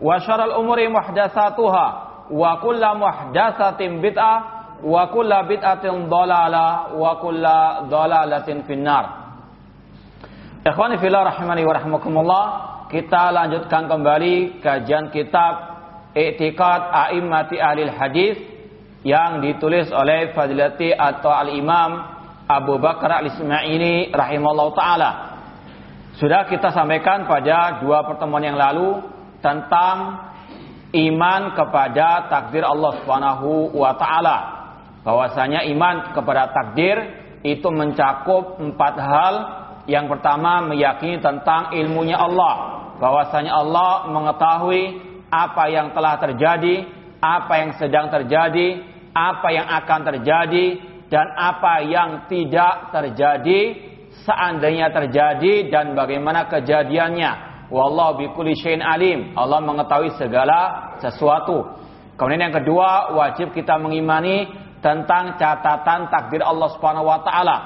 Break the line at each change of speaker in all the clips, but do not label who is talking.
Wa syaral umuri muhdatsatuha wa kullu muhdatsatin bid'ah wa kullu bid'atin dhalalah wa kullu dhalalatin finnar. Ikhwani fillah rahimani wa rahmakumullah, kita lanjutkan kembali kajian kitab I'tiqad A'immati Ahlil Hadis yang ditulis oleh Fadilati atau Al-Imam Abu Bakar Al-Ismaili rahimahullah taala. Sudah kita sampaikan pada dua pertemuan yang lalu tentang iman kepada takdir Allah Subhanahu wa taala. Bahwasanya iman kepada takdir itu mencakup empat hal. Yang pertama meyakini tentang ilmunya Allah, bahwasanya Allah mengetahui apa yang telah terjadi, apa yang sedang terjadi, apa yang akan terjadi dan apa yang tidak terjadi seandainya terjadi dan bagaimana kejadiannya Wallahu bi kulli syai'in alim. Allah mengetahui segala sesuatu. Kemudian yang kedua, wajib kita mengimani tentang catatan takdir Allah Subhanahu wa taala.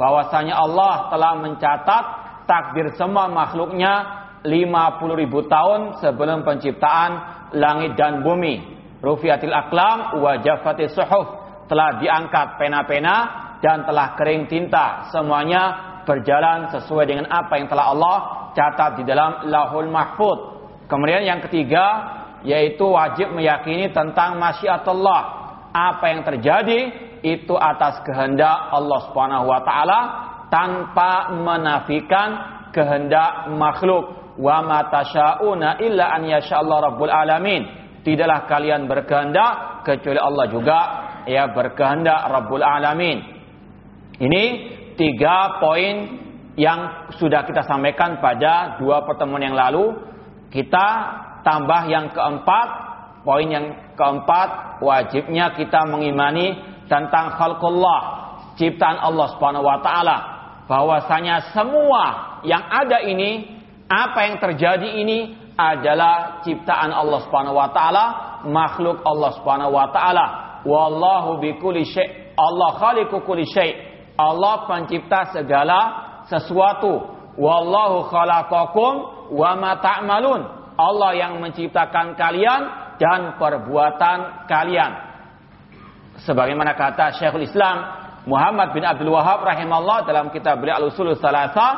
Bahwasanya Allah telah mencatat takdir semua makhluknya 50 ribu tahun sebelum penciptaan langit dan bumi. Rufiatil aklam wa jafatis suhuf. Telah diangkat pena-pena dan telah kering tinta. Semuanya berjalan sesuai dengan apa yang telah Allah catat di dalam lahul mahfud. Kemudian yang ketiga yaitu wajib meyakini tentang masyiatullah. Apa yang terjadi itu atas kehendak Allah Subhanahu wa taala tanpa menafikan kehendak makhluk. Wa ma tasyauna illa an Allah rabbul alamin. Tidaklah kalian berkehendak kecuali Allah juga ya berkehendak Rabbul alamin. Ini tiga poin yang sudah kita sampaikan pada dua pertemuan yang lalu. Kita tambah yang keempat, poin yang keempat, wajibnya kita mengimani tentang khalqullah, ciptaan Allah Subhanahu wa taala. Bahwasanya semua yang ada ini, apa yang terjadi ini adalah ciptaan Allah Subhanahu wa taala, makhluk Allah Subhanahu wa taala. Wallahu bikulli syai' Allah khaliqu kulli syai' Allah pencipta segala sesuatu. Wallahu khalaqakum wa ma ta'malun. Allah yang menciptakan kalian dan perbuatan kalian. Sebagaimana kata Syekhul Islam Muhammad bin Abdul Wahab rahimahullah dalam kitab beliau Al-Usul Salasa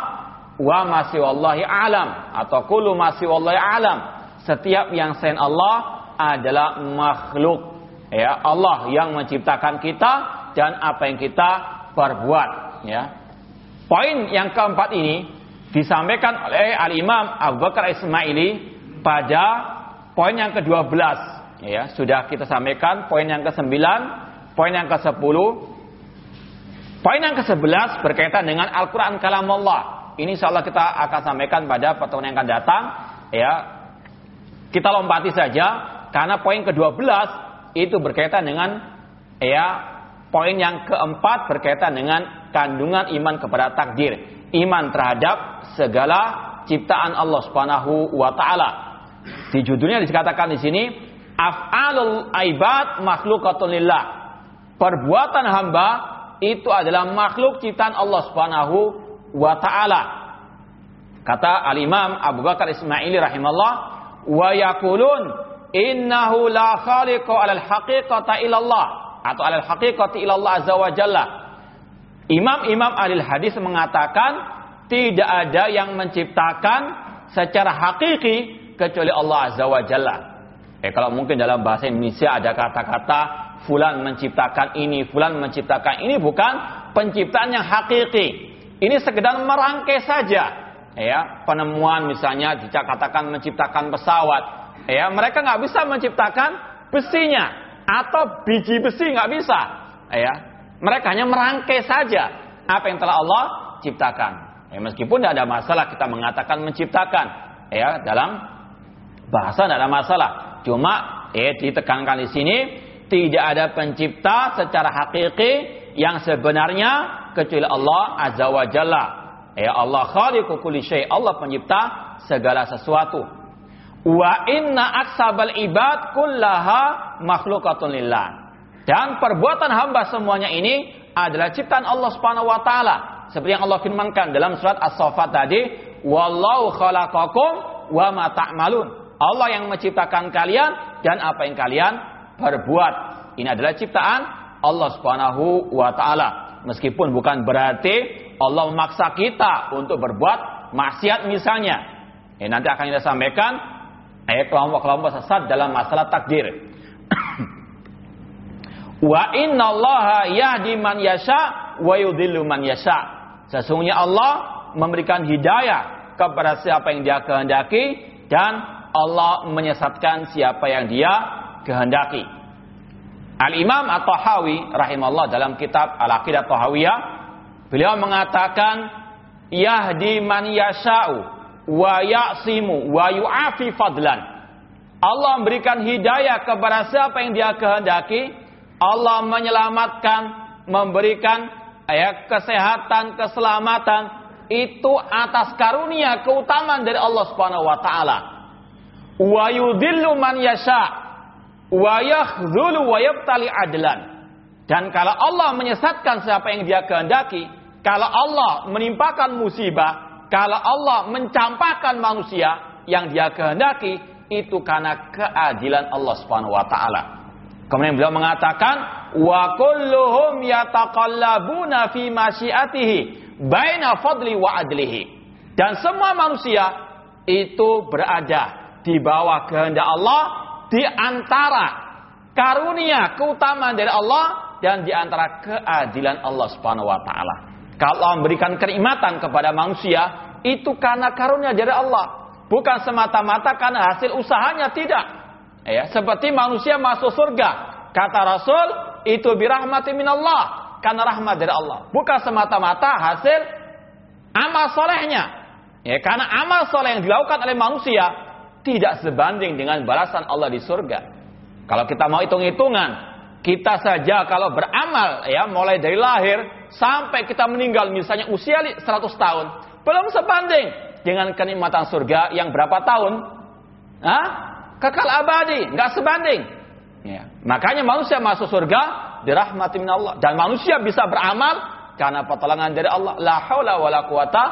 wa masih wallahi alam atau kullu masih wallahi alam. Setiap yang selain Allah adalah makhluk. Ya, Allah yang menciptakan kita dan apa yang kita perbuat ya. Poin yang keempat ini disampaikan oleh Al-Imam Abu Bakar Ismaili pada poin yang ke-12 ya, sudah kita sampaikan poin yang ke-9, poin yang ke-10. Poin yang ke-11 berkaitan dengan Al-Qur'an kalam Allah. Ini insyaallah kita akan sampaikan pada pertemuan yang akan datang ya. Kita lompati saja karena poin ke-12 itu berkaitan dengan ya Poin yang keempat berkaitan dengan kandungan iman kepada takdir, iman terhadap segala ciptaan Allah Subhanahu wa taala. Di judulnya dikatakan di sini Af'alul ibad makhlukatun lillah. Perbuatan hamba itu adalah makhluk ciptaan Allah Subhanahu wa taala. Kata Al-Imam Abu Bakar Ismaili rahimahullah, wa yaqulun innahu la khaliqu 'alal haqiqata illallah atau 'alal haqiqati illallah azza wa jalla. Imam-imam ahli hadis mengatakan tidak ada yang menciptakan secara hakiki kecuali Allah azza wa jalla. Eh kalau mungkin dalam bahasa Indonesia ada kata-kata fulan menciptakan ini, fulan menciptakan ini bukan penciptaan yang hakiki. Ini sekedar merangkai saja. Ya, penemuan misalnya dikatakan menciptakan pesawat. Ya, mereka nggak bisa menciptakan besinya atau biji besi nggak bisa. Ya, mereka hanya merangkai saja apa yang telah Allah ciptakan. Ya, meskipun tidak ada masalah kita mengatakan menciptakan. Ya, dalam bahasa tidak ada masalah. Cuma ya ditekankan di sini tidak ada pencipta secara hakiki yang sebenarnya kecuali Allah Azza wa Jalla. Ya Allah khaliqu kulli syai. Allah pencipta segala sesuatu. Wa inna aksabal ibad kullaha makhlukatun lillah. Dan perbuatan hamba semuanya ini adalah ciptaan Allah Subhanahu wa taala. Seperti yang Allah firmankan dalam surat As-Saffat tadi, "Wallahu khalaqakum wa ma ta'malun." Allah yang menciptakan kalian dan apa yang kalian perbuat. Ini adalah ciptaan Allah Subhanahu wa taala. Meskipun bukan berarti Allah memaksa kita untuk berbuat maksiat misalnya. Eh, nanti akan kita sampaikan eh, kelompok-kelompok sesat dalam masalah takdir. Wa inna Allah yahdi man yasha wa yudhillu man yasha. Sesungguhnya Allah memberikan hidayah kepada siapa yang dia kehendaki dan Allah menyesatkan siapa yang dia kehendaki. Al-Imam At-Tahawi rahimahullah dalam kitab Al-Aqidah Tahawiyah beliau mengatakan yahdi man yasha'u wa ya'simu wa yu'afi fadlan. Allah memberikan hidayah kepada siapa yang dia kehendaki. Allah menyelamatkan, memberikan ya, kesehatan, keselamatan itu atas karunia keutamaan dari Allah Subhanahu wa taala. Wa yudillu man yasha' wa yakhzulu wa yabtali adlan. Dan kalau Allah menyesatkan siapa yang dia kehendaki, kalau Allah menimpakan musibah, kalau Allah mencampakkan manusia yang dia kehendaki, itu karena keadilan Allah Subhanahu wa taala. Kemudian beliau mengatakan, "Wa kulluhum yataqallabuna fi masyiatihi baina fadli wa adlihi." Dan semua manusia itu berada di bawah kehendak Allah di antara karunia keutamaan dari Allah dan di antara keadilan Allah Subhanahu wa taala. Kalau Allah memberikan kenikmatan kepada manusia, itu karena karunia dari Allah, bukan semata-mata karena hasil usahanya tidak. Ya, seperti manusia masuk surga, kata Rasul, itu birahmati minallah, karena rahmat dari Allah, bukan semata-mata hasil amal solehnya. Ya, karena amal soleh yang dilakukan oleh manusia tidak sebanding dengan balasan Allah di surga. Kalau kita mau hitung-hitungan, kita saja kalau beramal ya mulai dari lahir sampai kita meninggal misalnya usia 100 tahun, belum sebanding dengan kenikmatan surga yang berapa tahun? Hah? Kekal abadi, nggak sebanding. Ya. Makanya manusia masuk surga dirahmati Allah dan manusia bisa beramal karena pertolongan dari Allah. La haula wala quwata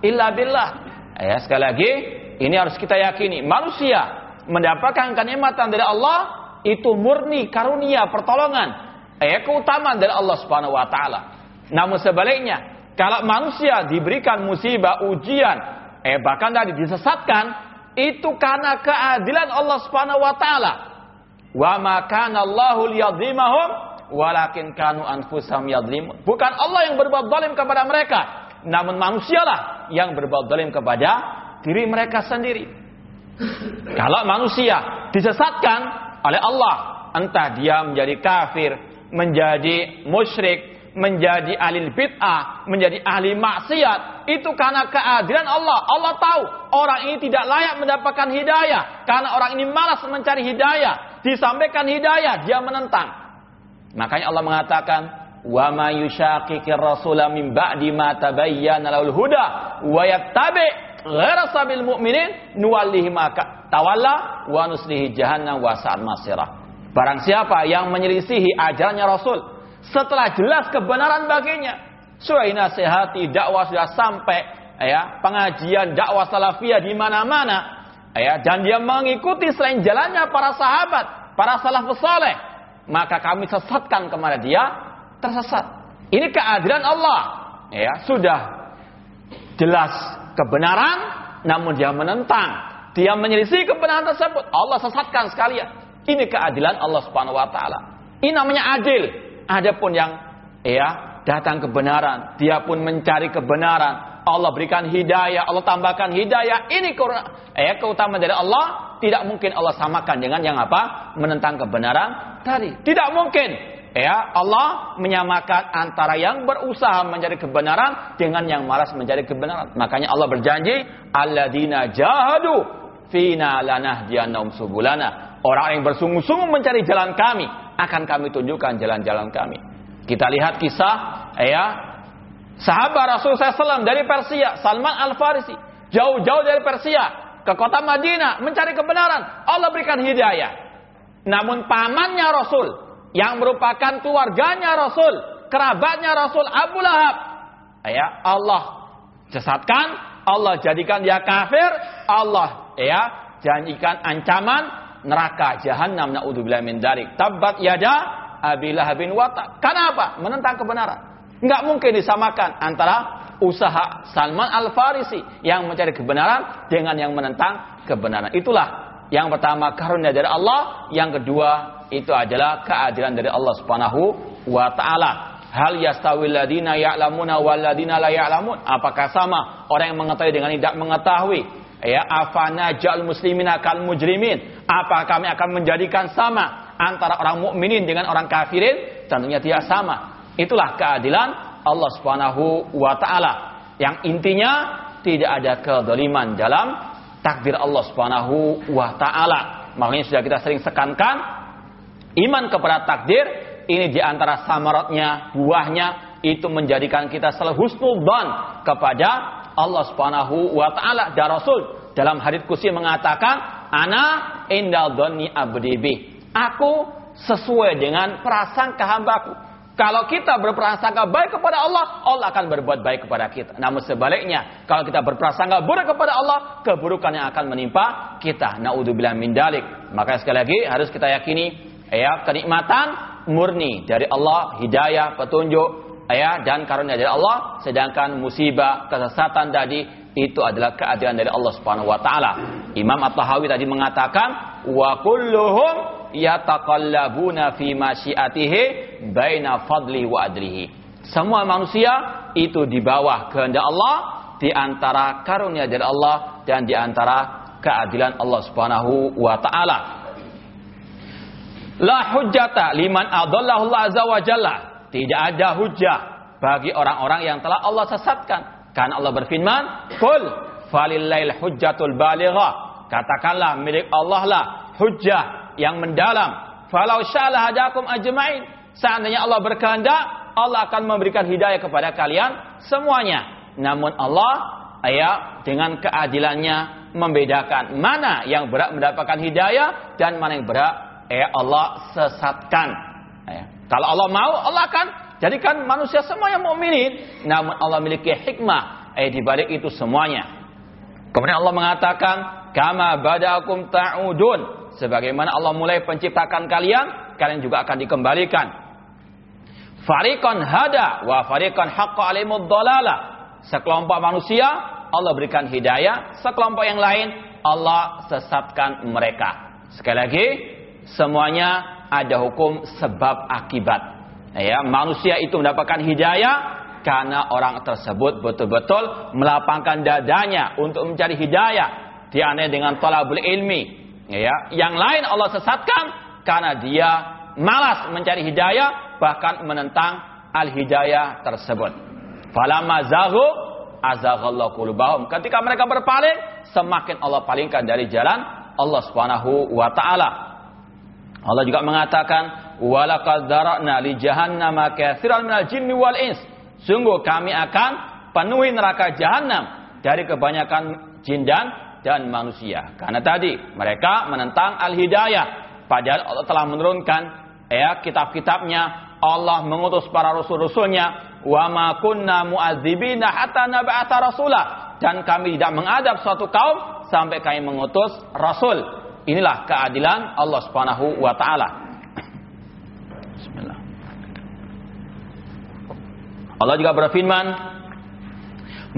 illa billah. Ya, sekali lagi ini harus kita yakini. Manusia mendapatkan kenikmatan dari Allah itu murni karunia pertolongan, eh keutamaan dari Allah Subhanahu wa taala. Namun sebaliknya, kalau manusia diberikan musibah, ujian, eh bahkan tadi disesatkan, itu karena keadilan Allah Subhanahu wa taala. Wa ma kana Allahu liyadhlimahum walakin kanu anfusahum yadhlimun. Bukan Allah yang berbuat zalim kepada mereka, namun manusialah yang berbuat zalim kepada diri mereka sendiri. Kalau manusia disesatkan oleh Allah, entah dia menjadi kafir, menjadi musyrik, menjadi ahli bid'ah, menjadi ahli maksiat, itu karena keadilan Allah. Allah tahu orang ini tidak layak mendapatkan hidayah karena orang ini malas mencari hidayah. Disampaikan hidayah, dia menentang. Makanya Allah mengatakan, "Wa ma yushaqiqir rasula ba'di ma tabayyana lahul huda wa yattabi' sabil mu'minin nuwallihi maka tawalla wa nuslihi jahannam. Barang siapa yang menyelisihi ajarannya Rasul setelah jelas kebenaran baginya, suai nasihati dakwah sudah sampai ya pengajian dakwah salafiyah di mana-mana ya dan dia mengikuti selain jalannya para sahabat, para salafus saleh, maka kami sesatkan kepada dia tersesat. Ini keadilan Allah. Ya, sudah jelas kebenaran namun dia menentang. Dia menyelisih kebenaran tersebut. Allah sesatkan sekalian. Ini keadilan Allah Subhanahu wa taala. Ini namanya adil. Adapun yang ya datang kebenaran, dia pun mencari kebenaran. Allah berikan hidayah, Allah tambahkan hidayah. Ini ya, keutamaan dari Allah. Tidak mungkin Allah samakan dengan yang apa? Menentang kebenaran tadi. Tidak mungkin. Ya, Allah menyamakan antara yang berusaha mencari kebenaran dengan yang malas mencari kebenaran. Makanya Allah berjanji, "Alladzina jahadu fina lanahdiyannahum subulana." Orang yang bersungguh-sungguh mencari jalan kami, akan kami tunjukkan jalan-jalan kami. Kita lihat kisah ya sahabat Rasul SAW dari Persia, Salman Al-Farisi. Jauh-jauh dari Persia ke kota Madinah mencari kebenaran. Allah berikan hidayah. Namun pamannya Rasul yang merupakan keluarganya Rasul, kerabatnya Rasul Abu Lahab. Ya, Allah sesatkan, Allah jadikan dia kafir, Allah ya janjikan ancaman neraka jahanam naudzubillah min darik. Tabat yada abilah bin wata. Kenapa? Menentang kebenaran. Enggak mungkin disamakan antara usaha Salman Al-Farisi yang mencari kebenaran dengan yang menentang kebenaran. Itulah yang pertama karunia dari Allah, yang kedua itu adalah keadilan dari Allah Subhanahu wa taala. Hal yastawil ladina ya'lamuna wal ladina la ya'lamun? Apakah sama orang yang mengetahui dengan tidak mengetahui? Ya, afana jal muslimina kal mujrimin. Apa kami akan menjadikan sama antara orang mukminin dengan orang kafirin? Tentunya tidak sama. Itulah keadilan Allah Subhanahu wa taala. Yang intinya tidak ada kedoliman dalam takdir Allah Subhanahu wa taala. Makanya sudah kita sering sekankan iman kepada takdir ini di antara samaratnya, buahnya itu menjadikan kita selalu husnul kepada Allah Subhanahu wa taala dan Rasul dalam hadis kursi mengatakan ana indal dhanni abdi Aku sesuai dengan prasangka hambaku. Kalau kita berprasangka baik kepada Allah, Allah akan berbuat baik kepada kita. Namun sebaliknya, kalau kita berprasangka buruk kepada Allah, keburukan yang akan menimpa kita. Naudzubillah min dalik. Maka sekali lagi harus kita yakini ya kenikmatan murni dari Allah, hidayah, petunjuk, ya dan karunia dari Allah sedangkan musibah kesesatan tadi itu adalah keadilan dari Allah Subhanahu wa taala. Imam At-Tahawi tadi mengatakan wa kulluhum yataqallabuna fi masyiatihi baina fadli wa adlihi. Semua manusia itu di bawah kehendak Allah, di antara karunia dari Allah dan di antara keadilan Allah Subhanahu wa taala. La hujjata liman adallahu Allah azza wa jalla tidak ada hujah bagi orang-orang yang telah Allah sesatkan. Karena Allah berfirman, "Qul falillail hujjatul baligha." Katakanlah milik Allah lah hujah yang mendalam. Falau sya'ala hadakum ajmain. Seandainya Allah berkehendak, Allah akan memberikan hidayah kepada kalian semuanya. Namun Allah ya dengan keadilannya membedakan mana yang berat mendapatkan hidayah dan mana yang berat ya Allah sesatkan. Kalau Allah mau, Allah akan jadikan manusia semua yang mukminin. Namun Allah memiliki hikmah eh di balik itu semuanya. Kemudian Allah mengatakan, "Kama bada'akum ta'udun." Sebagaimana Allah mulai penciptakan kalian, kalian juga akan dikembalikan. Fariqan hada wa fariqan haqqa alimud. Sekelompok manusia Allah berikan hidayah, sekelompok yang lain Allah sesatkan mereka. Sekali lagi, semuanya ada hukum sebab akibat. Ya, manusia itu mendapatkan hidayah karena orang tersebut betul-betul melapangkan dadanya untuk mencari hidayah. Dianeh dengan talabul ilmi. Ya, yang lain Allah sesatkan karena dia malas mencari hidayah bahkan menentang al-hidayah tersebut. Falamma zaghu azaghallahu qulubahum. Ketika mereka berpaling, semakin Allah palingkan dari jalan Allah Subhanahu wa taala. Allah juga mengatakan walaqad dara'na li jahannama katsiran minal jinni wal ins. Sungguh kami akan penuhi neraka jahanam dari kebanyakan jin dan dan manusia. Karena tadi mereka menentang al-hidayah padahal Allah telah menurunkan ya kitab-kitabnya, Allah mengutus para rasul-rasulnya, wa ma kunna mu'adzibina hatta nab'atha rasula dan kami tidak mengadab suatu kaum sampai kami mengutus rasul. Inilah keadilan Allah Subhanahu wa taala. Bismillah. Allah juga berfirman,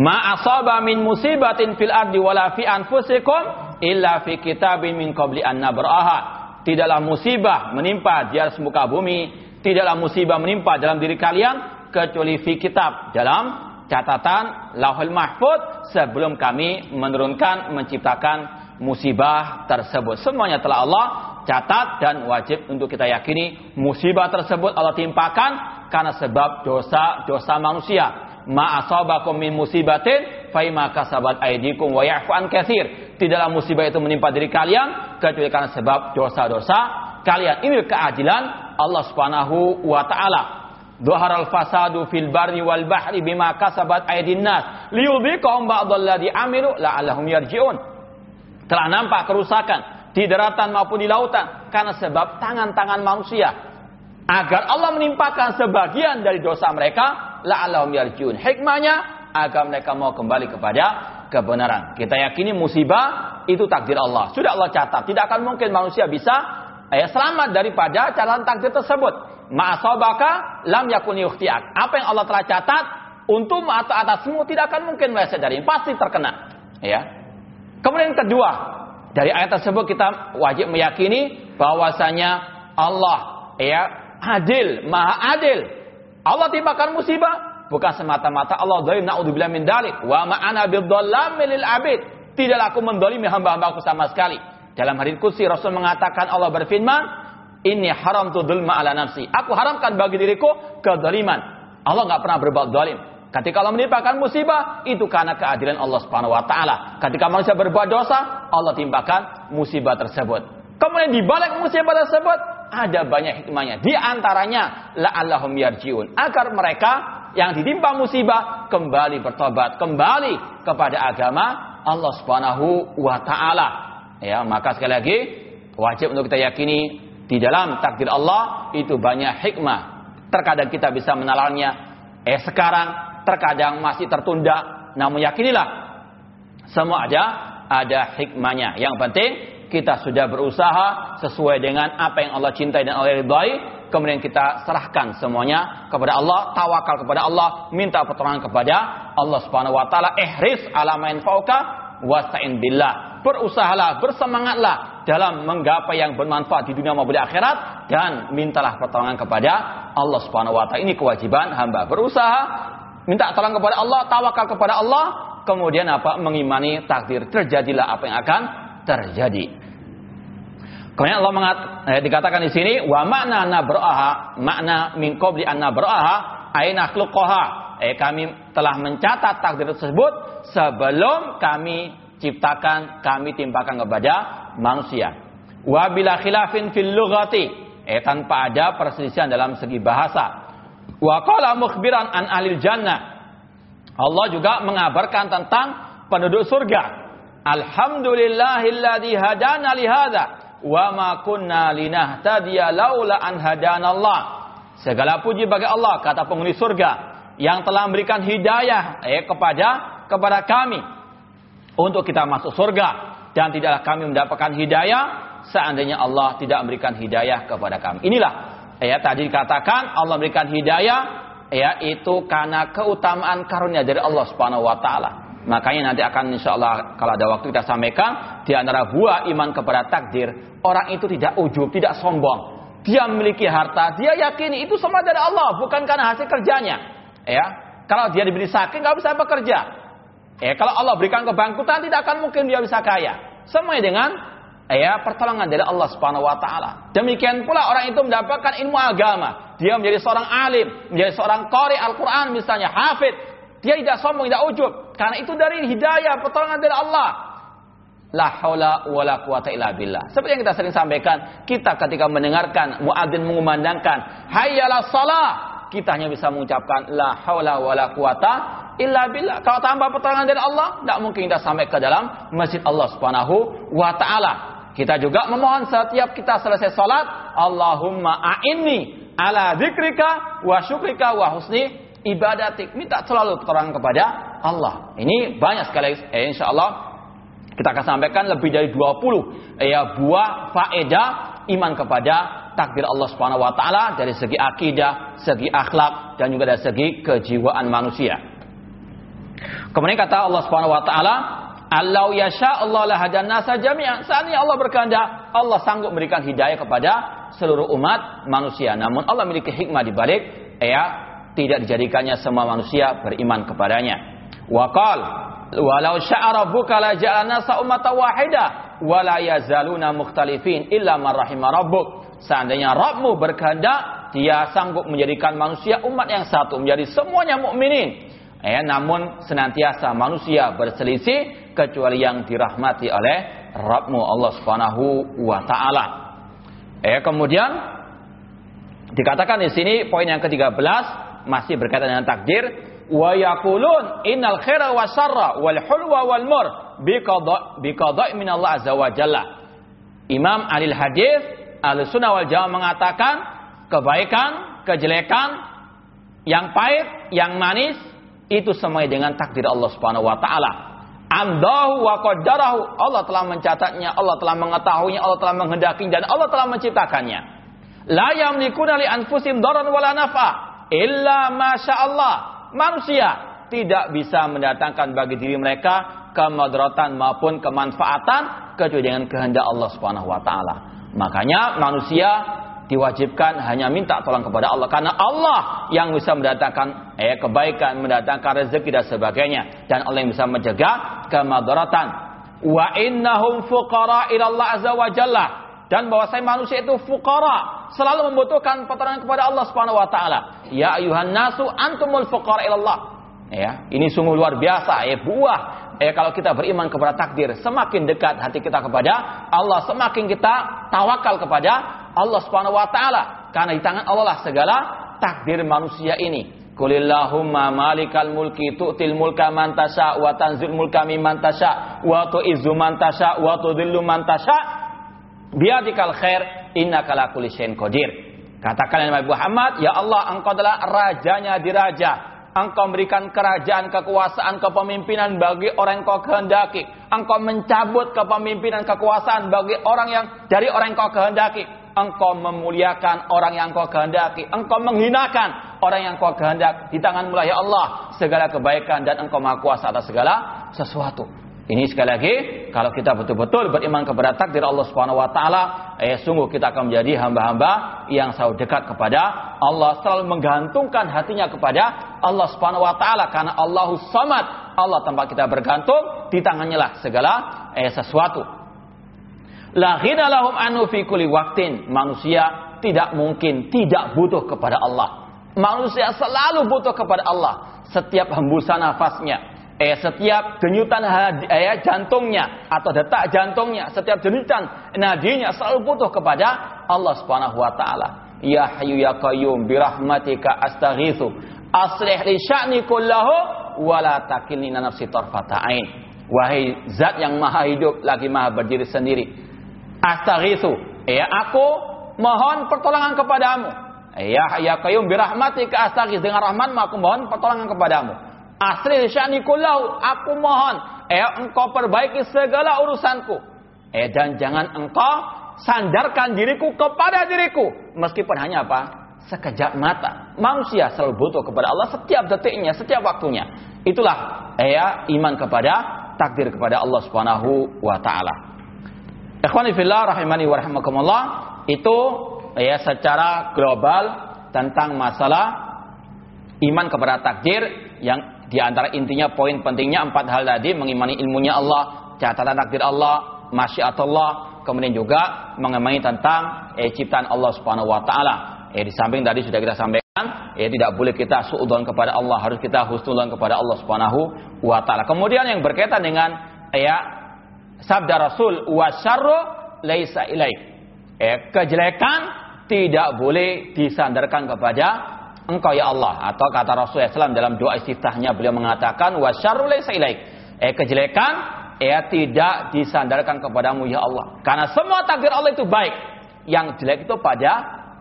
"Ma asaba min musibatin fil ardi wala fi anfusikum illa fi kitabin min qabli an nabraha." Tidaklah musibah menimpa di atas muka bumi, tidaklah musibah menimpa dalam diri kalian kecuali fi kitab dalam catatan Lauhul Mahfud sebelum kami menurunkan menciptakan musibah tersebut. Semuanya telah Allah catat dan wajib untuk kita yakini musibah tersebut Allah timpakan karena sebab dosa-dosa manusia. Ma asabakum min musibatin fa ma kasabat aydikum wa ya'fu an katsir. Tidaklah musibah itu menimpa diri kalian kecuali karena sebab dosa-dosa kalian. Ini keadilan Allah Subhanahu wa taala. Dhuhar al-fasadu fil barri wal bahri bima kasabat aydin nas liyudhiqahum ba'dalladhi amilu la'allahum yarji'un. Telah nampak kerusakan di daratan maupun di lautan karena sebab tangan-tangan manusia agar Allah menimpakan sebagian dari dosa mereka la'allahum yarji'un. Hikmahnya agar mereka mau kembali kepada kebenaran. Kita yakini musibah itu takdir Allah. Sudah Allah catat. Tidak akan mungkin manusia bisa eh, selamat daripada jalan takdir tersebut. Ma'asabaka lam yakun yukhtiak. Apa yang Allah telah catat untuk atau atasmu tidak akan mungkin meleset dari pasti terkena. Ya. Kemudian yang kedua, dari ayat tersebut kita wajib meyakini bahwasanya Allah ya adil, maha adil. Allah timpakan musibah bukan semata-mata Allah dhalim naudzubillah min dalik wa ma ana lil abid. Tidaklah aku mendolimi hamba-hambaku sama sekali. Dalam hadis kursi Rasul mengatakan Allah berfirman, ini haram tu dzulma ala nafsi. Aku haramkan bagi diriku kezaliman. Allah nggak pernah berbuat zalim. Ketika Allah menimpakan musibah, itu karena keadilan Allah Subhanahu wa taala. Ketika manusia berbuat dosa, Allah timpakan musibah tersebut. Kemudian di balik musibah tersebut ada banyak hikmahnya. Di antaranya la'allahum yarjiun, agar mereka yang ditimpa musibah kembali bertobat, kembali kepada agama Allah Subhanahu wa taala. Ya, maka sekali lagi wajib untuk kita yakini di dalam takdir Allah itu banyak hikmah. Terkadang kita bisa menalarnya eh sekarang, terkadang masih tertunda. Namun yakinilah semua ada ada hikmahnya. Yang penting kita sudah berusaha sesuai dengan apa yang Allah cintai dan Allah ridhai. Kemudian kita serahkan semuanya kepada Allah, tawakal kepada Allah, minta pertolongan kepada Allah Subhanahu wa taala. Ihris ala main fauka wasta'in billah. Berusahalah, bersemangatlah dalam menggapai yang bermanfaat di dunia maupun di akhirat dan mintalah pertolongan kepada Allah Subhanahu wa taala. Ini kewajiban hamba. Berusaha minta tolong kepada Allah, tawakal kepada Allah, kemudian apa? Mengimani takdir. Terjadilah apa yang akan terjadi. Kemudian Allah mengat, eh, dikatakan di sini wa makna nabraha, makna min qabli an nabraha ay nakhluqaha. Eh kami telah mencatat takdir tersebut sebelum kami ciptakan, kami timpakan kepada manusia. Wa bila khilafin fil lughati, eh tanpa ada perselisihan dalam segi bahasa. Wa qala an ahli jannah. Allah juga mengabarkan tentang penduduk surga. Alhamdulillahilladzi hadana li hadza wa ma kunna linahtadiya laula an hadanallah. Segala puji bagi Allah kata penghuni surga yang telah memberikan hidayah eh, kepada kepada kami untuk kita masuk surga dan tidaklah kami mendapatkan hidayah seandainya Allah tidak memberikan hidayah kepada kami. Inilah ya tadi dikatakan Allah memberikan hidayah ya itu karena keutamaan karunia dari Allah Subhanahu wa taala. Makanya nanti akan insya Allah kalau ada waktu kita sampaikan di antara buah iman kepada takdir orang itu tidak ujub, tidak sombong. Dia memiliki harta, dia yakini itu semua dari Allah, bukan karena hasil kerjanya. Ya, kalau dia diberi sakit nggak bisa bekerja. Ya, kalau Allah berikan kebangkitan tidak akan mungkin dia bisa kaya. Semuanya dengan ya pertolongan dari Allah Subhanahu wa taala. Demikian pula orang itu mendapatkan ilmu agama. Dia menjadi seorang alim, menjadi seorang qari Al-Qur'an misalnya, hafid, dia tidak sombong, tidak ujub. Karena itu dari hidayah, pertolongan dari Allah. La haula wa la quwata illa billah. Seperti yang kita sering sampaikan, kita ketika mendengarkan muadzin mengumandangkan hayyalah salah, kita hanya bisa mengucapkan la haula wa la quwata illa billah. Kalau tanpa pertolongan dari Allah, tidak mungkin kita sampai ke dalam masjid Allah Subhanahu wa taala. Kita juga memohon setiap kita selesai salat, Allahumma a'inni ala dzikrika wa syukrika wa husni ibadatik. Minta selalu pertolongan kepada Allah. Ini banyak sekali eh, insya Allah kita akan sampaikan lebih dari 20 eh, ya buah faedah iman kepada takdir Allah Subhanahu wa taala dari segi akidah, segi akhlak dan juga dari segi kejiwaan manusia. Kemudian kata Allah Subhanahu wa taala, "Allau yasha Allah la hadan nasa jami'an." Seandainya Allah berkehendak, Allah sanggup memberikan hidayah kepada seluruh umat manusia. Namun Allah memiliki hikmah di balik ya tidak dijadikannya semua manusia beriman kepadanya. Waqal walau sya'a rabbuka la ja'alna ummatan wahida wa la yazaluna mukhtalifin illa man rahima rabbuk. Seandainya Rabbmu berkehendak, dia sanggup menjadikan manusia umat yang satu, menjadi semuanya mukminin. Ya, namun senantiasa manusia berselisih kecuali yang dirahmati oleh Rabbmu Allah Subhanahu wa taala. Ya, kemudian dikatakan di sini poin yang ke-13 masih berkaitan dengan takdir wa yaqulun innal khaira wa syarra wal hulwa wal mur bi qada' min Allah azza wa jalla. Imam Alil Hadis Al-Sunnah wal Jamaah mengatakan kebaikan, kejelekan, yang pahit, yang manis itu semuanya dengan takdir Allah Subhanahu wa taala. Amdahu wa qaddarahu. Allah telah mencatatnya, Allah telah mengetahuinya, Allah telah menghendakinya dan Allah telah menciptakannya. La yamlikuna li anfusim daran wala nafa illa masya Allah manusia tidak bisa mendatangkan bagi diri mereka kemadaratan maupun kemanfaatan kecuali dengan kehendak Allah Subhanahu wa taala. Makanya manusia diwajibkan hanya minta tolong kepada Allah karena Allah yang bisa mendatangkan eh, kebaikan, mendatangkan rezeki dan sebagainya dan Allah yang bisa mencegah kemadaratan. Wa innahum fuqara ila Allah azza wa jalla dan bahwa saya manusia itu fuqara, selalu membutuhkan pertolongan kepada Allah Subhanahu wa taala. Ya ayuhan nasu antumul fuqara ilallah. Ya, ini sungguh luar biasa ya buah eh kalau kita beriman kepada takdir, semakin dekat hati kita kepada Allah, semakin kita tawakal kepada Allah Subhanahu wa taala. Karena di tangan Allah lah segala takdir manusia ini. Qulillahumma malikal mulki tu'til mulka man tasha wa tanzil mulka mimman tasha wa tu'izzu man tasha wa tudhillu man tasha biadikal khair innaka la kulli syai'in qadir. Katakan Nabi Muhammad, ya Allah, engkau adalah rajanya di raja. Engkau memberikan kerajaan, kekuasaan, kepemimpinan bagi orang yang kau kehendaki. Engkau mencabut kepemimpinan, kekuasaan bagi orang yang dari orang yang kau kehendaki. Engkau memuliakan orang yang kau kehendaki. Engkau menghinakan orang yang kau kehendaki. Di tangan mulai ya Allah segala kebaikan dan engkau maha kuasa atas segala sesuatu. Ini sekali lagi, kalau kita betul-betul beriman kepada takdir Allah Subhanahu wa taala, eh sungguh kita akan menjadi hamba-hamba yang selalu dekat kepada Allah, selalu menggantungkan hatinya kepada Allah Subhanahu wa taala karena Allahus Samad. Allah tempat kita bergantung, di tangannya lah segala eh sesuatu. La lahum anu fi kulli waktin. Manusia tidak mungkin tidak butuh kepada Allah. Manusia selalu butuh kepada Allah. Setiap hembusan nafasnya, eh setiap denyutan eh, jantungnya atau detak jantungnya, setiap denyutan nadinya selalu butuh kepada Allah Subhanahu wa taala. Ya Hayyu ya Qayyum bi rahmatika astaghitsu aslih li sya'ni kullahu wa la takilni nafsi tarfata ain. Wahai zat yang maha hidup lagi maha berdiri sendiri. Astaghitsu, ya aku mohon pertolongan kepadamu. Ya ya Qayyum bi rahmatika astaghits dengan rahmatmu aku mohon pertolongan kepadamu. Asri sya'ni kullahu, aku mohon, eh engkau perbaiki segala urusanku. Eh dan jangan engkau sandarkan diriku kepada diriku, meskipun hanya apa? Sekejap mata. Manusia selalu butuh kepada Allah setiap detiknya, setiap waktunya. Itulah ya, iman kepada takdir kepada Allah Subhanahu wa taala. Ikhwani fillah rahimani wa rahimakumullah, itu ya secara global tentang masalah iman kepada takdir yang di antara intinya poin pentingnya empat hal tadi mengimani ilmunya Allah, catatan takdir Allah, masyiatullah, kemudian juga mengemani tentang eh, ciptaan Allah Subhanahu wa taala. Eh di samping tadi sudah kita sampaikan, eh tidak boleh kita suudzon kepada Allah, harus kita husnudzon kepada Allah Subhanahu wa taala. Kemudian yang berkaitan dengan eh, ya sabda Rasul wa syarru laisa ilaik. Eh kejelekan tidak boleh disandarkan kepada engkau ya Allah. Atau kata Rasulullah SAW dalam doa istiftahnya beliau mengatakan wa syarrul eh kejelekan ya tidak disandarkan kepadamu ya Allah. Karena semua takdir Allah itu baik. Yang jelek itu pada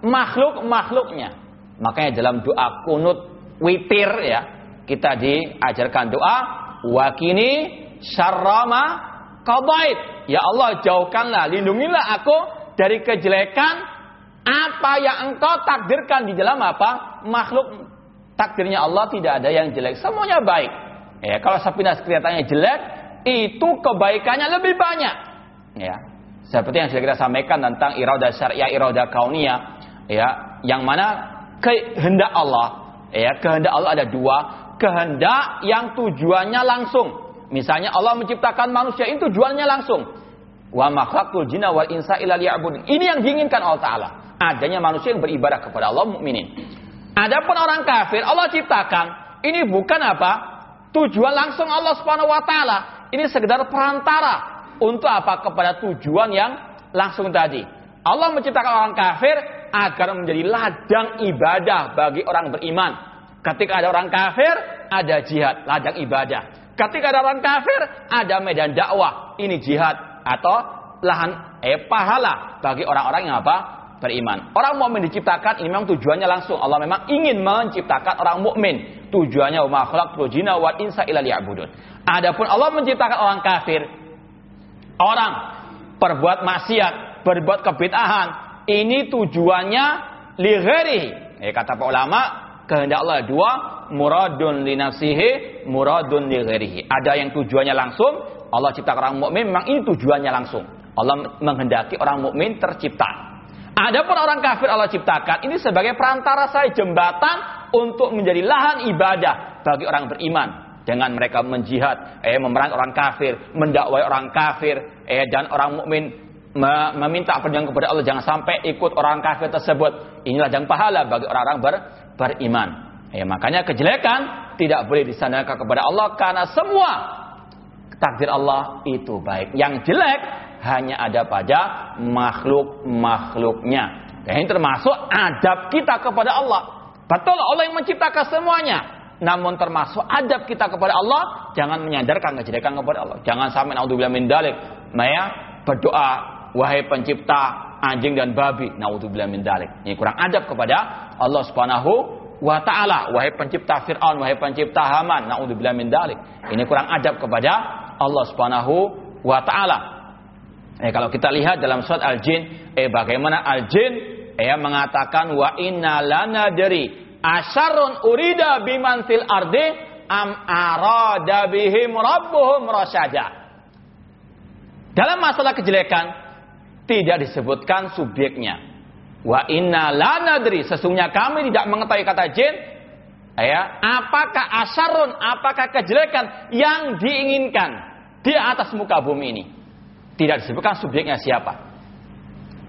makhluk-makhluknya. Makanya dalam doa kunut witir ya kita diajarkan doa wakini syarrama qadait ya Allah jauhkanlah lindungilah aku dari kejelekan apa yang engkau takdirkan di dalam apa? Makhluk takdirnya Allah tidak ada yang jelek. Semuanya baik. Ya, kalau Sapinas kelihatannya jelek, itu kebaikannya lebih banyak. Ya. Seperti yang sudah kita sampaikan tentang irada syariah, irada kauniyah, ya, yang mana kehendak Allah, ya, kehendak Allah ada dua, kehendak yang tujuannya langsung. Misalnya Allah menciptakan manusia itu tujuannya langsung. Wa makhlukul jinna wal insa illa. Ini yang diinginkan Allah Taala adanya manusia yang beribadah kepada Allah mukminin. Adapun orang kafir Allah ciptakan ini bukan apa? Tujuan langsung Allah Subhanahu wa taala. Ini sekedar perantara untuk apa? Kepada tujuan yang langsung tadi. Allah menciptakan orang kafir agar menjadi ladang ibadah bagi orang beriman. Ketika ada orang kafir, ada jihad, ladang ibadah. Ketika ada orang kafir, ada medan dakwah. Ini jihad atau lahan eh pahala bagi orang-orang yang apa? beriman. Orang mukmin diciptakan ini memang tujuannya langsung Allah memang ingin menciptakan orang mukmin. Tujuannya wa khalaqtul jinna wal insa illa liya'budun. Adapun Allah menciptakan orang kafir, orang perbuat maksiat, berbuat kebid'ahan, ini tujuannya li ghairihi. Eh, kata para ulama, kehendak Allah dua, muradun li nafsihi, muradun li ghairihi. Ada yang tujuannya langsung, Allah ciptakan orang mukmin memang ini tujuannya langsung. Allah menghendaki orang mukmin tercipta. Adapun orang kafir Allah ciptakan ini sebagai perantara saya jembatan untuk menjadi lahan ibadah bagi orang beriman dengan mereka menjihad, eh memerangi orang kafir, mendakwai orang kafir, eh dan orang mukmin meminta perlindungan kepada Allah jangan sampai ikut orang kafir tersebut. Inilah yang pahala bagi orang-orang ber, beriman. Eh, makanya kejelekan tidak boleh disandarkan kepada Allah karena semua takdir Allah itu baik. Yang jelek hanya ada pada makhluk-makhluknya. Dan ini termasuk adab kita kepada Allah. Betul Allah yang menciptakan semuanya. Namun termasuk adab kita kepada Allah, jangan menyandarkan kejelekan kepada Allah. Jangan sampai naudzubillah min dalik. Maya berdoa, wahai pencipta anjing dan babi, naudzubillah min dalik. Ini kurang adab kepada Allah Subhanahu wa taala, wahai pencipta Firaun, wahai pencipta Haman, naudzubillah min dalik. Ini kurang adab kepada Allah Subhanahu wa taala. Eh, kalau kita lihat dalam surat Al-Jin, eh bagaimana Al-Jin eh mengatakan wa inna lana dari asharun urida biman fil ardi am arada bihim rabbuhum rasyada. Dalam masalah kejelekan tidak disebutkan subjeknya. Wa inna lana dari sesungguhnya kami tidak mengetahui kata jin ya, apakah asharun, apakah kejelekan yang diinginkan di atas muka bumi ini. Tidak disebutkan subjeknya siapa.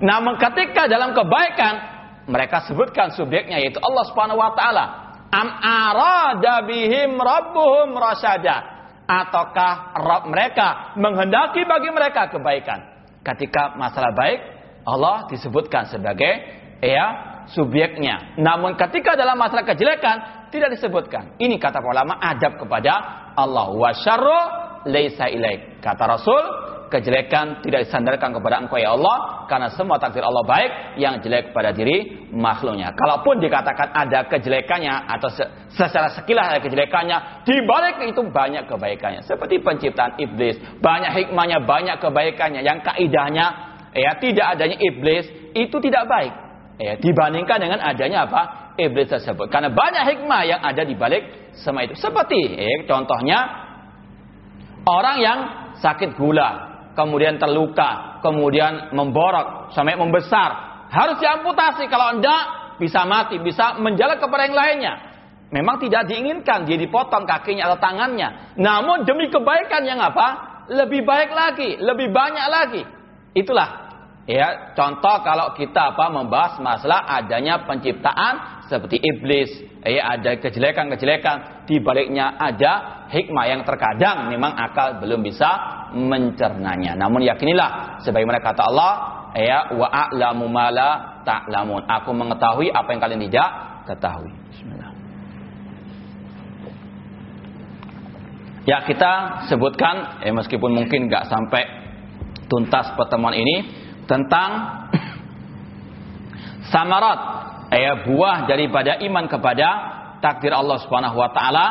Namun ketika dalam kebaikan mereka sebutkan subjeknya yaitu Allah Subhanahu wa taala. Am arada bihim rabbuhum rasyada. Ataukah Rabb mereka menghendaki bagi mereka kebaikan. Ketika masalah baik Allah disebutkan sebagai ya subjeknya. Namun ketika dalam masalah kejelekan tidak disebutkan. Ini kata ulama adab kepada Allah. Wa syarru laisa ilaik. Kata Rasul, kejelekan tidak disandarkan kepada engkau ya Allah karena semua takdir Allah baik yang jelek pada diri makhluknya. Kalaupun dikatakan ada kejelekannya atau secara sekilas ada kejelekannya, di balik itu banyak kebaikannya. Seperti penciptaan iblis, banyak hikmahnya, banyak kebaikannya. Yang kaidahnya ya tidak adanya iblis itu tidak baik. Ya, dibandingkan dengan adanya apa? Iblis tersebut. Karena banyak hikmah yang ada di balik semua itu. Seperti ya, contohnya orang yang sakit gula kemudian terluka, kemudian memborok sampai membesar, harus diamputasi. Kalau enggak, bisa mati, bisa menjalar kepada yang lainnya. Memang tidak diinginkan dia dipotong kakinya atau tangannya. Namun demi kebaikan yang apa? Lebih baik lagi, lebih banyak lagi. Itulah ya contoh kalau kita apa membahas masalah adanya penciptaan seperti iblis, ya ada kejelekan-kejelekan di baliknya ada hikmah yang terkadang memang akal belum bisa mencernanya. Namun yakinilah sebagaimana kata Allah, ya wa a'lamu ma la ta'lamun. Aku mengetahui apa yang kalian tidak ketahui. Bismillah. Ya kita sebutkan, eh, meskipun mungkin nggak sampai tuntas pertemuan ini tentang samarat, eh, buah daripada iman kepada takdir Allah Subhanahu Wa Taala.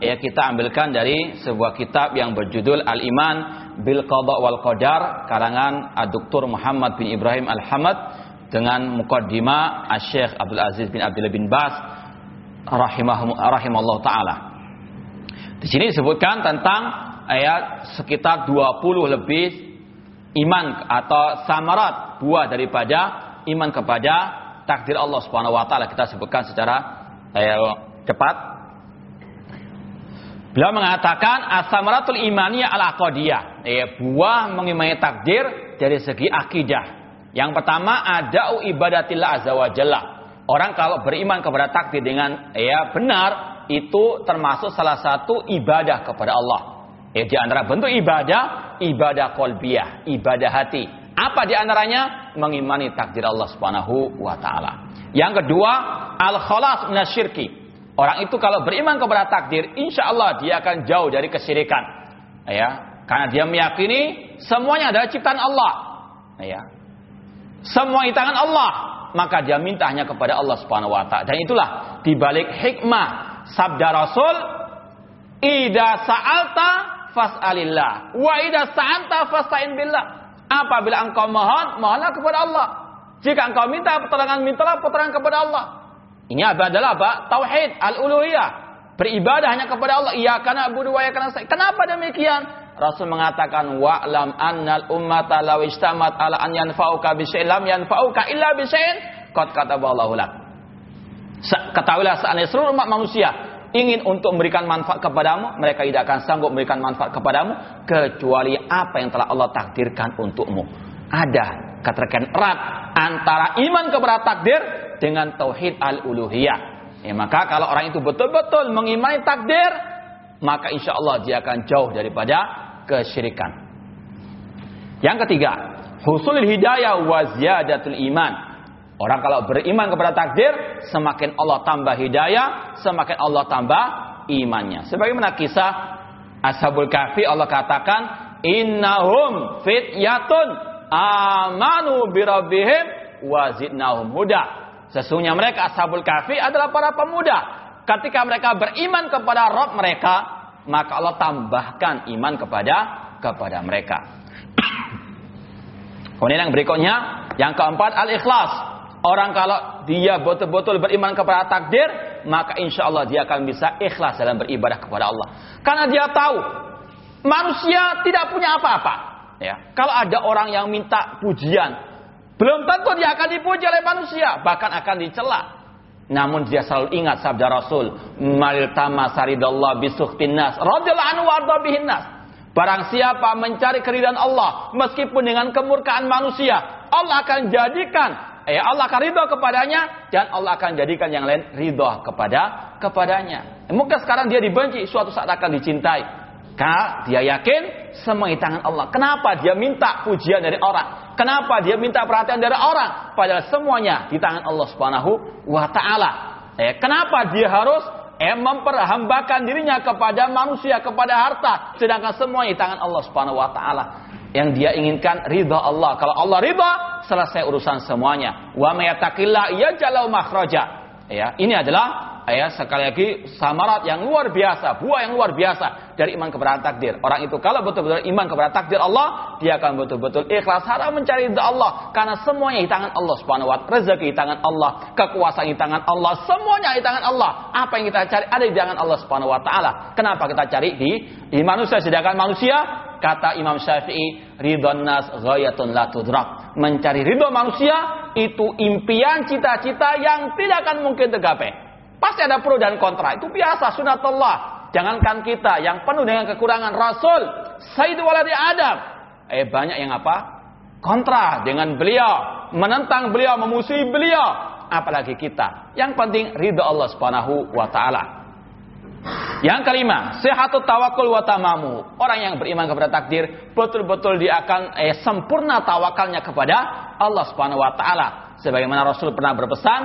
Ya kita ambilkan dari sebuah kitab yang berjudul Al Iman bil Qada wal Qadar karangan Dr. Muhammad bin Ibrahim Al Hamad dengan mukaddimah Syekh Abdul Aziz bin Abdullah bin Bas rahimahullah taala. Di sini disebutkan tentang ayat sekitar 20 lebih iman atau samarat buah daripada iman kepada takdir Allah Subhanahu wa taala kita sebutkan secara ayat cepat. Beliau mengatakan asamaratul imaniyah al aqdiyah, ya, buah mengimani takdir dari segi akidah. Yang pertama ada ibadatillah azza wa jalla. Orang kalau beriman kepada takdir dengan ya benar itu termasuk salah satu ibadah kepada Allah. Ya, di antara bentuk ibadah, ibadah kolbiah, ibadah hati. Apa di antaranya? Mengimani takdir Allah Subhanahu wa taala. Yang kedua, al-khalas minasyirki. Orang itu kalau beriman kepada takdir, insya Allah dia akan jauh dari kesyirikan. Ya, karena dia meyakini semuanya adalah ciptaan Allah. Ya. Semua di tangan Allah, maka dia minta hanya kepada Allah Subhanahu wa taala. Dan itulah dibalik hikmah sabda Rasul, "Ida sa'alta fas'alillah, wa ida sa'anta fasta'in billah." Apabila engkau mohon, mohonlah kepada Allah. Jika engkau minta pertolongan, mintalah pertolongan kepada Allah. Ini adalah apa? Tauhid al-uluhiyah. Beribadah hanya kepada Allah. Iya karena abu wa karena saya. Kenapa demikian? Rasul mengatakan wa'lam annal ummata law istamat ala an yanfa'uka bi lam yanfa'uka illa bi syai'in qad kataballahu lak. Ketahuilah seandainya seluruh umat manusia ingin untuk memberikan manfaat kepadamu, mereka tidak akan sanggup memberikan manfaat kepadamu kecuali apa yang telah Allah takdirkan untukmu. Ada keterkaitan erat antara iman kepada takdir dengan tauhid al-uluhiyah. Ya, maka kalau orang itu betul-betul mengimani takdir, maka insya Allah dia akan jauh daripada kesyirikan. Yang ketiga, husul hidayah wa ziyadatul iman. Orang kalau beriman kepada takdir, semakin Allah tambah hidayah, semakin Allah tambah imannya. Sebagaimana kisah Ashabul Kahfi Allah katakan, "Innahum fityatun amanu birabbihim wa zidnahum huda." Sesungguhnya mereka Ashabul Kahfi adalah para pemuda. Ketika mereka beriman kepada Rob mereka, maka Allah tambahkan iman kepada kepada mereka. Kemudian yang berikutnya, yang keempat al-ikhlas. Orang kalau dia betul-betul beriman kepada takdir, maka insya Allah dia akan bisa ikhlas dalam beribadah kepada Allah. Karena dia tahu manusia tidak punya apa-apa. Ya, kalau ada orang yang minta pujian, belum tentu dia akan dipuji oleh manusia, bahkan akan dicela. Namun dia selalu ingat sabda Rasul, "Mal tamasaridallah bisukhtin nas, radhiyallahu anhu wa nas." Barang siapa mencari keridhaan Allah meskipun dengan kemurkaan manusia, Allah akan jadikan ya Allah akan ridho kepadanya dan Allah akan jadikan yang lain ridho kepada kepadanya. Mungkin sekarang dia dibenci, suatu saat akan dicintai. Karena dia yakin semua di tangan Allah. Kenapa dia minta pujian dari orang? Kenapa dia minta perhatian dari orang? Padahal semuanya di tangan Allah Subhanahu wa taala. Eh, kenapa dia harus eh, memperhambakan dirinya kepada manusia, kepada harta, sedangkan semuanya di tangan Allah Subhanahu wa taala yang dia inginkan ridha Allah. Kalau Allah ridha, selesai urusan semuanya. Wa mayatakillah ia jalau makhraja. Ya, ini adalah ya sekali lagi samarat yang luar biasa, buah yang luar biasa dari iman kepada takdir. Orang itu kalau betul-betul iman kepada takdir Allah, dia akan betul-betul ikhlas harap mencari ridha Allah karena semuanya di tangan Allah Subhanahu wa taala. Rezeki di tangan Allah, kekuasaan di tangan Allah, semuanya di tangan Allah. Apa yang kita cari ada di tangan Allah Subhanahu wa taala. Kenapa kita cari di di manusia sedangkan manusia kata Imam Syafi'i, ridhon nas ghayatun la tudrak. Mencari ridho manusia itu impian cita-cita yang tidak akan mungkin tergapai. Pasti ada pro dan kontra. Itu biasa sunatullah. Jangankan kita yang penuh dengan kekurangan Rasul Sayyidu waladi Adam. Eh banyak yang apa? Kontra dengan beliau, menentang beliau, memusuhi beliau. Apalagi kita. Yang penting ridho Allah Subhanahu wa taala. Yang kelima, sehatut tawakul wa tamamu. Orang yang beriman kepada takdir, betul-betul dia akan eh, sempurna tawakalnya kepada Allah Subhanahu wa taala. Sebagaimana Rasul pernah berpesan,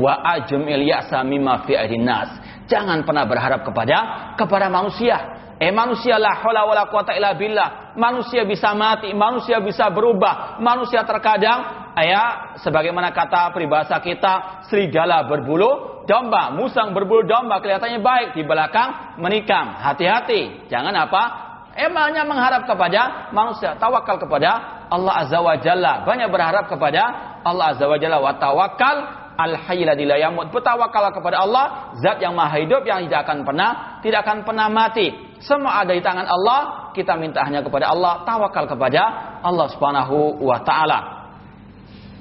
wa ajmil ya'sa mimma fi nas. Jangan pernah berharap kepada kepada manusia. Eh manusia la haula wala quwata illa billah. Manusia bisa mati, manusia bisa berubah, manusia terkadang ya sebagaimana kata peribahasa kita serigala berbulu domba, musang berbulu domba kelihatannya baik di belakang menikam. Hati-hati, jangan apa? Emangnya mengharap kepada manusia, tawakal kepada Allah Azza wa Jalla. Banyak berharap kepada Allah Azza wa Jalla wa tawakkal al hayyul yamut. Kepada Allah, zat yang maha hidup yang tidak akan pernah tidak akan pernah mati. Semua ada di tangan Allah, kita minta hanya kepada Allah, tawakal kepada Allah Subhanahu wa taala.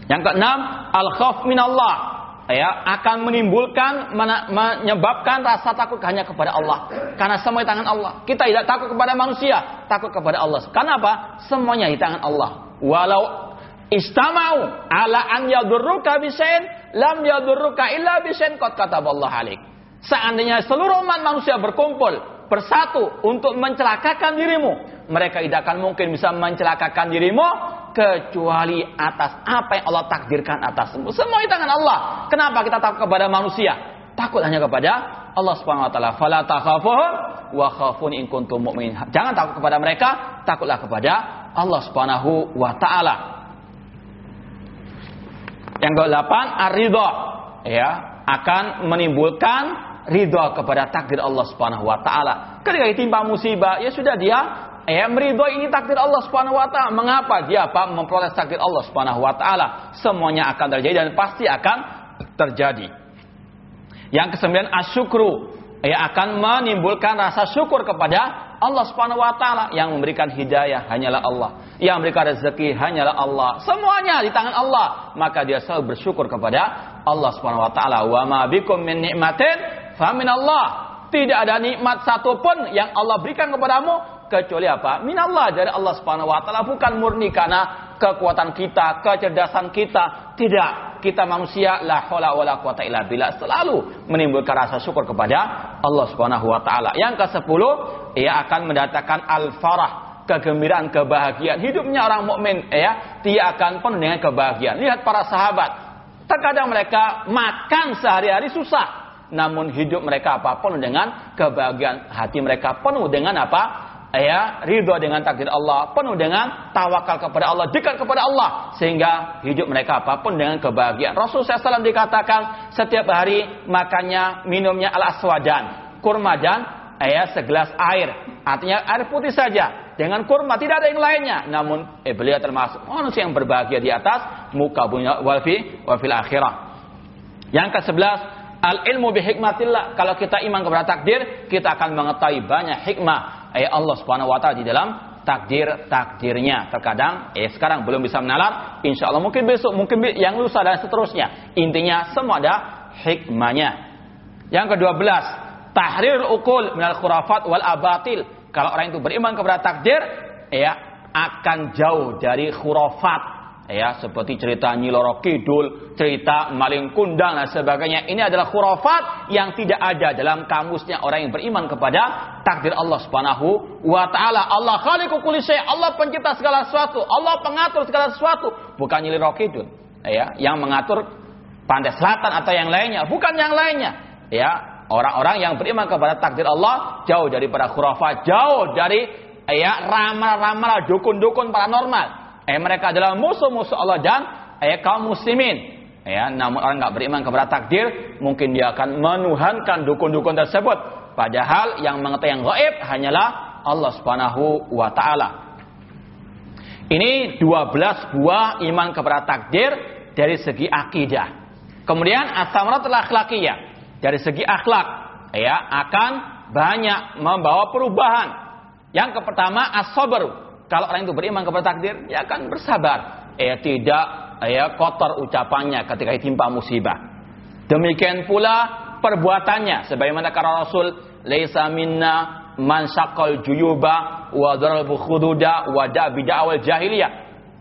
Yang keenam, al khauf min Allah ya akan menimbulkan menyebabkan rasa takut hanya kepada Allah. Karena semua di tangan Allah. Kita tidak takut kepada manusia takut kepada Allah. Karena apa? Semuanya di tangan Allah. Walau istamau ala an yadurruka bisain lam yadurruka illa bisain qad kataballahu alik seandainya seluruh umat manusia berkumpul bersatu untuk mencelakakan dirimu mereka tidak akan mungkin bisa mencelakakan dirimu kecuali atas apa yang Allah takdirkan atasmu. Semua di tangan Allah. Kenapa kita takut kepada manusia? Takut hanya kepada Allah Subhanahu wa taala. Fala takhafuhum wa khafun in kuntum mu'minin. Jangan takut kepada mereka, takutlah kepada Allah Subhanahu wa taala. Yang ke-8, ar-ridha. Ya, akan menimbulkan ridha kepada takdir Allah Subhanahu wa taala. Ketika ditimpa musibah, ya sudah dia ya meridhoi ini takdir Allah Subhanahu wa taala. Mengapa dia apa memprotes takdir Allah Subhanahu wa taala? Semuanya akan terjadi dan pasti akan terjadi. Yang kesembilan asyukru ya akan menimbulkan rasa syukur kepada Allah Subhanahu wa taala yang memberikan hidayah hanyalah Allah, yang memberikan rezeki hanyalah Allah. Semuanya di tangan Allah, maka dia selalu bersyukur kepada Allah Subhanahu wa taala. Wa ma bikum min ni'matin fa min Allah. Tidak ada nikmat satupun yang Allah berikan kepadamu kecuali apa? Minallah dari Allah Subhanahu wa taala bukan murni karena kekuatan kita, kecerdasan kita. Tidak, kita manusia la haula wala quwata illa billah selalu menimbulkan rasa syukur kepada Allah Subhanahu wa taala. Yang ke-10, ia akan mendatangkan al-farah, kegembiraan, kebahagiaan. Hidupnya orang mukmin ya, dia akan penuh dengan kebahagiaan. Lihat para sahabat, terkadang mereka makan sehari-hari susah, namun hidup mereka apa penuh dengan kebahagiaan hati mereka penuh dengan apa ya ridho dengan takdir Allah, penuh dengan tawakal kepada Allah, dekat kepada Allah sehingga hidup mereka apa pun dengan kebahagiaan. Rasul SAW dikatakan setiap hari makannya minumnya al aswadan, kurma dan ya segelas air. Artinya air putih saja dengan kurma tidak ada yang lainnya. Namun eh, beliau termasuk manusia yang berbahagia di atas muka dunia walfi wafil akhirah. Yang ke sebelas al ilmu bihikmatillah. Kalau kita iman kepada takdir, kita akan mengetahui banyak hikmah eh Allah Subhanahu wa taala di dalam takdir-takdirnya. Terkadang eh sekarang belum bisa menalar, insya Allah mungkin besok, mungkin yang lusa dan seterusnya. Intinya semua ada hikmahnya. Yang kedua belas, tahrir ukul minal khurafat wal abatil. Kalau orang itu beriman kepada takdir, ya akan jauh dari khurafat ya seperti cerita Nyiloro Kidul, cerita maling kundang dan sebagainya. Ini adalah khurafat yang tidak ada dalam kamusnya orang yang beriman kepada takdir Allah Subhanahu wa taala. Allah khaliqu kulli Allah pencipta segala sesuatu, Allah pengatur segala sesuatu, bukan Nyiloro Kidul. Ya, yang mengatur pantai selatan atau yang lainnya, bukan yang lainnya. Ya, orang-orang yang beriman kepada takdir Allah jauh dari para khurafat, jauh dari ya ramal-ramal dukun-dukun paranormal eh mereka adalah musuh-musuh Allah dan eh kaum muslimin. Ya, namun orang nggak beriman kepada takdir, mungkin dia akan menuhankan dukun-dukun tersebut. Padahal yang mengetahui yang gaib hanyalah Allah Subhanahu wa taala. Ini 12 buah iman kepada takdir dari segi akidah. Kemudian as-samaratul akhlakiyah dari segi akhlak ya akan banyak membawa perubahan. Yang pertama as-sabr kalau orang itu beriman kepada takdir, ya akan bersabar. Ya tidak ya kotor ucapannya ketika ditimpa musibah. Demikian pula perbuatannya sebagaimana kata Rasul, "Laisa minna man syaqal juyuba wa daral bukhududa wa da bid'awal jahiliyah."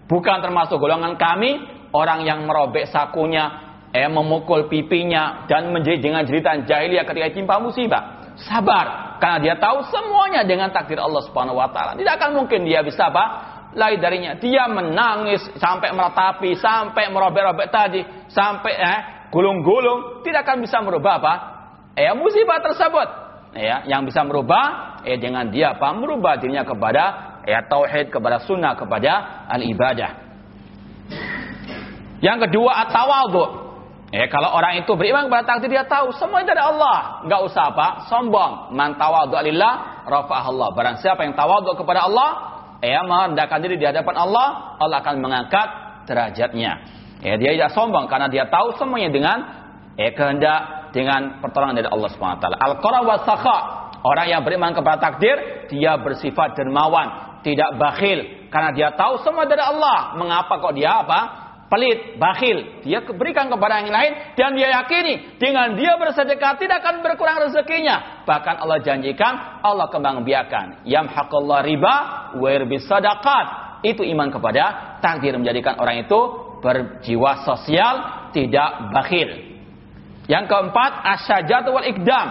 Bukan termasuk golongan kami orang yang merobek sakunya, eh memukul pipinya dan menjadi dengan jeritan jahiliyah ketika ditimpa musibah sabar karena dia tahu semuanya dengan takdir Allah Subhanahu wa taala. Tidak akan mungkin dia bisa apa? lain darinya. Dia menangis sampai meratapi, sampai merobek-robek tadi, sampai eh, gulung-gulung, tidak akan bisa merubah apa? Eh, musibah tersebut. Ya, yang bisa merubah eh dengan dia apa? Merubah dirinya kepada ya tauhid, kepada sunnah, kepada al ibadah. Yang kedua at-tawadhu. Ya, kalau orang itu beriman kepada takdir dia tahu semua itu dari Allah. Enggak usah apa? Sombong. Man tawadhu lillah rafa'ahallah. Barang siapa yang tawadhu kepada Allah, ya merendahkan diri di hadapan Allah, Allah akan mengangkat derajatnya. Ya, dia tidak sombong karena dia tahu semuanya dengan ya, kehendak dengan pertolongan dari Allah Subhanahu wa taala. Al-qara wa sakha. Orang yang beriman kepada takdir, dia bersifat dermawan, tidak bakhil karena dia tahu semua dari Allah. Mengapa kok dia apa? Pelit, bakhil. Dia berikan kepada yang lain dan dia yakini dengan dia bersedekah tidak akan berkurang rezekinya. Bahkan Allah janjikan Allah kembang biakan. Yamhaqallah riba wa sadaqat. Itu iman kepada takdir menjadikan orang itu berjiwa sosial, tidak bakhil. Yang keempat, asyajatu wal ikdam.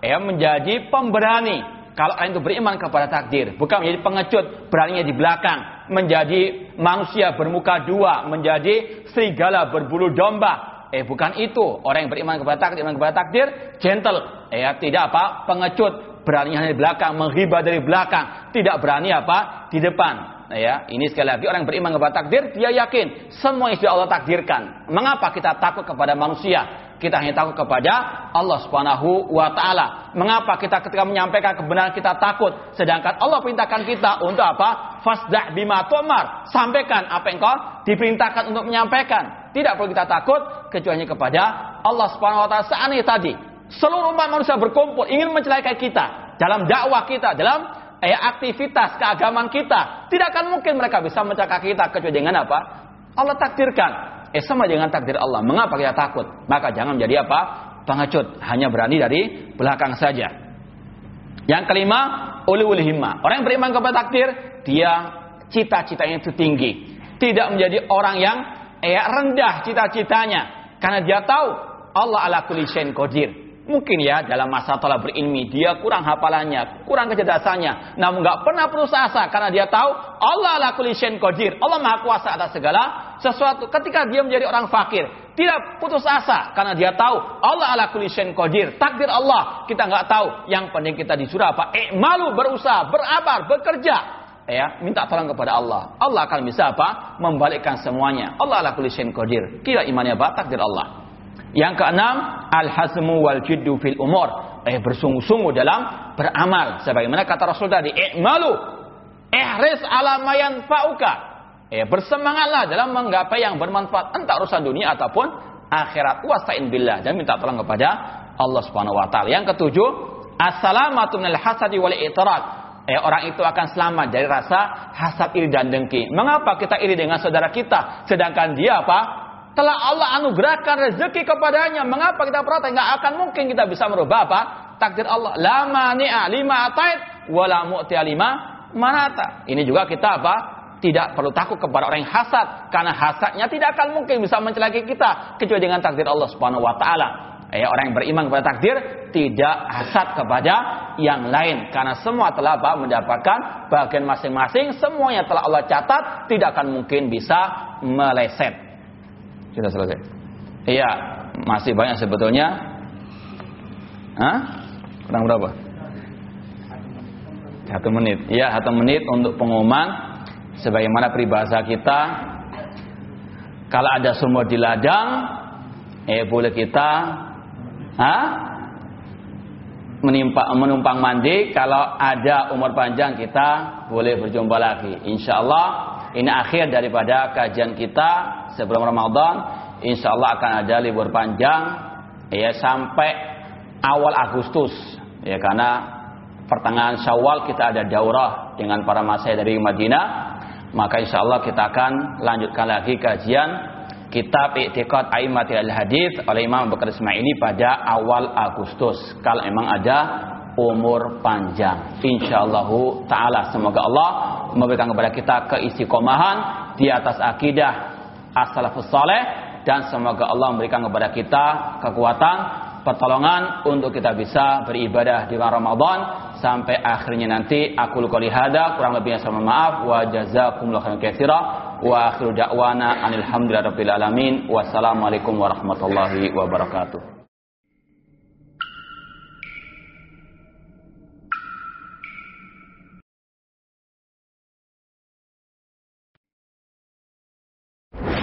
Ya, menjadi pemberani. Kalau orang itu beriman kepada takdir, bukan menjadi pengecut, beraninya di belakang, menjadi manusia bermuka dua, menjadi serigala berbulu domba. Eh bukan itu. Orang yang beriman kepada takdir, beriman kepada takdir, gentle. Eh tidak apa, pengecut, berani hanya di belakang, menghibah dari belakang, tidak berani apa di depan. Ya, ini sekali lagi orang yang beriman kepada takdir, dia yakin semua yang sudah Allah takdirkan. Mengapa kita takut kepada manusia? Kita hanya takut kepada Allah Subhanahu wa taala. Mengapa kita ketika menyampaikan kebenaran kita takut sedangkan Allah perintahkan kita untuk apa? Fasda' bima tu'mar. Sampaikan apa yang kau diperintahkan untuk menyampaikan. Tidak perlu kita takut kecuali kepada Allah Subhanahu wa taala. Seandainya tadi seluruh umat manusia berkumpul ingin mencelakai kita dalam dakwah kita, dalam eh, aktivitas keagamaan kita, tidak akan mungkin mereka bisa mencelakai kita kecuali dengan apa? Allah takdirkan eh sama dengan takdir Allah. Mengapa kita takut? Maka jangan menjadi apa? Pengecut. Hanya berani dari belakang saja. Yang kelima, ulul himma. Orang yang beriman kepada takdir, dia cita-citanya itu tinggi. Tidak menjadi orang yang eh, rendah cita-citanya. Karena dia tahu Allah ala kulli qadir. Mungkin ya dalam masa telah berilmi dia kurang hafalannya, kurang kecerdasannya, namun nggak pernah putus asa karena dia tahu Allah la kulli qadir. Allah Maha kuasa atas segala sesuatu. Ketika dia menjadi orang fakir, tidak putus asa karena dia tahu Allah ala kulli qadir. Takdir Allah kita nggak tahu. Yang penting kita disuruh apa? Eh malu berusaha, berabar, bekerja ya minta tolong kepada Allah. Allah akan bisa apa? Membalikkan semuanya. Allah ala kulli qadir. Kira imannya apa? Takdir Allah. Yang keenam, al-hazmu wal jiddu fil umur. Eh bersungguh-sungguh dalam beramal. Sebagaimana kata Rasul tadi, i'malu ihris ala mayan fa'uka. Eh bersemangatlah dalam menggapai yang bermanfaat entah urusan dunia ataupun akhirat. Wasta'in billah dan minta tolong kepada Allah Subhanahu wa taala. Yang ketujuh, assalamatu minal hasadi wal i'tirad. Eh, orang itu akan selamat dari rasa hasad iri dan dengki. Mengapa kita iri dengan saudara kita sedangkan dia apa? Telah Allah anugerahkan rezeki kepadanya. Mengapa kita protes? Enggak akan mungkin kita bisa merubah apa? Takdir Allah. Lama ni'a lima atait wala mu'tiya lima manata. Ini juga kita apa? Tidak perlu takut kepada orang yang hasad karena hasadnya tidak akan mungkin bisa mencelakai kita kecuali dengan takdir Allah Subhanahu wa taala. Ya, orang yang beriman kepada takdir tidak hasad kepada yang lain karena semua telah apa, mendapatkan bagian masing-masing semuanya telah Allah catat tidak akan mungkin bisa meleset sudah selesai. Iya, masih banyak sebetulnya. Hah? Kurang berapa? Satu menit. Iya, satu menit untuk pengumuman. Sebagaimana peribahasa kita, kalau ada sumur di ladang, eh boleh kita, hah? menimpa, menumpang mandi. Kalau ada umur panjang kita boleh berjumpa lagi. Insya Allah ini akhir daripada kajian kita sebelum Ramadan. Insya Allah akan ada libur panjang ya sampai awal Agustus. Ya karena pertengahan Syawal kita ada daurah dengan para masai dari Madinah. Maka insya Allah kita akan lanjutkan lagi kajian kitab I'tiqad Aimatil Hadis oleh Imam Bakar ini pada awal Agustus. Kalau memang ada umur panjang. Insyaallah taala semoga Allah memberikan kepada kita keistiqomahan di atas akidah as-salafus saleh dan semoga Allah memberikan kepada kita kekuatan pertolongan untuk kita bisa beribadah di bulan Ramadan sampai akhirnya nanti. Aku luqali hada kurang lebihnya saya mohon maaf. Wa jazakumullahu khairan katsira. Wa akhiru da'wana alhamdulillahirabbil alamin. Wassalamualaikum warahmatullahi wabarakatuh.